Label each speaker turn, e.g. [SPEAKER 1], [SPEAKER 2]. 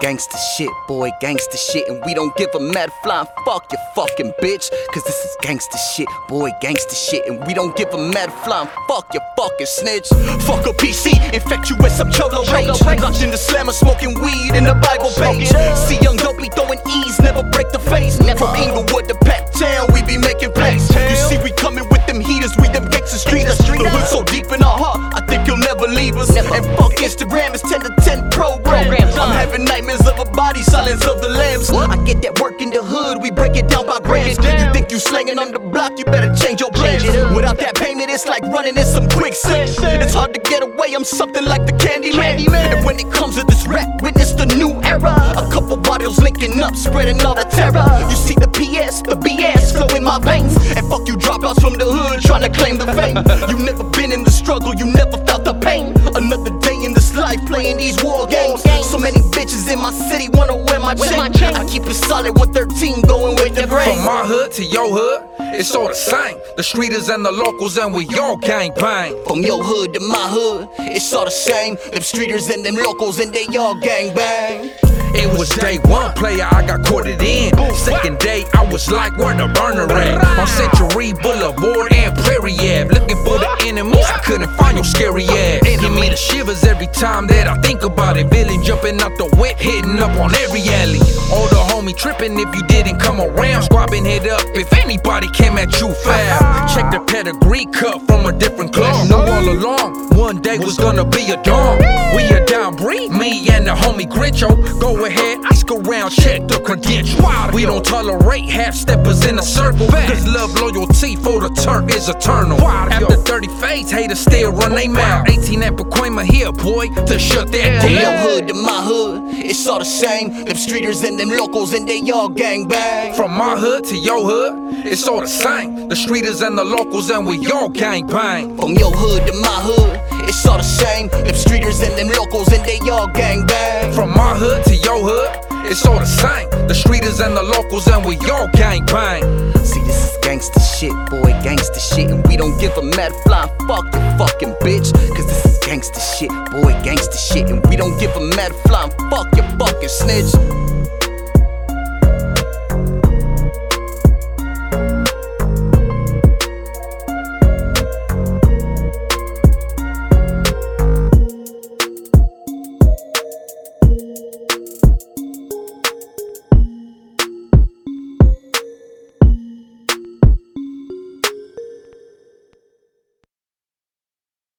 [SPEAKER 1] gangsta shit, boy, gangsta shit. And we don't give a mad flying fuck you fucking bitch. Cause this is gangsta shit, boy, gangsta shit. And we don't give a mad flying fuck you fucking snitch. Fuck a PC, infect you with some cholo rage. Locked in the slammer, smoking weed in the Bible page. See young dopey throwing E's, never break the face. From Inglewood to Pat Town, we be making plays. You see, we coming with them heaters, we them gangsta streeters. The hood so deep in our heart, I think you'll never leave us. And fuck Instagram, it's 10 to 10 program. Nightmares of a body, silence of the lambs. I get that work in the hood, we break it down by grams. You think you slanging on the block, you better change your plans. Without that payment, it's like running in some quicksand. It's hard to get away, I'm something like the candy Candyman. And when it comes to this rap, witness the new era. A couple bottles linking up, spreading all the terror. You see the PS, the BS flow in my veins. And fuck you dropouts from the hood trying to claim the fame. You never been in the struggle, you life playing these war games. So many bitches in my city wanna wear my chain. I keep it solid 113 going with the grain.
[SPEAKER 2] From my hood to your hood, it's all the same. The streeters and the locals, and we all gang bang.
[SPEAKER 1] From your hood to my hood, it's all the same. Them streeters and them locals, and they all gang bang.
[SPEAKER 2] It was day one, player, I got courted in. Second day, I was like, where the burner at? On Century Boulevard and Prairie Ave. Looking for the enemies, I couldn't find your scary ass. Give me the shivers every time that I think about it. Villain jumping out the wet, hitting up on every alley. All the homie tripping if you didn't come around. Squabbing head up if anybody came at you fast. Check the pedigree cut from a different club. Know all along, one day was gonna be a dawn. We a down breed, me and the homie Grinch-O. Go ahead, ask around, check the credentials. We don't tolerate half steppers in a circle. Cause love, loyalty for the turf is eternal. After 30 fades, haters still run they mouth. 18 at Pacoima here, boy, to shut that
[SPEAKER 1] From your hood to my hood, it's all the same. Them streeters and them locals, and they all gang bang.
[SPEAKER 2] From my hood to your hood, it's all the same. The streeters and the locals, and we all gang bang.
[SPEAKER 1] From your hood to my hood, it's all the same. Them streeters and them locals, and they all gang bang.
[SPEAKER 2] From my hood to your hood, it's all the same. The streeters and the locals, and we all gang bang.
[SPEAKER 1] See, this is gangsta shit, boy, gangsta shit. And we don't give a mad flying fuck you fucking bitch. Cause this is gangsta shit, boy, gangsta shit. And we don't give a mad flying fuck you fucking snitch.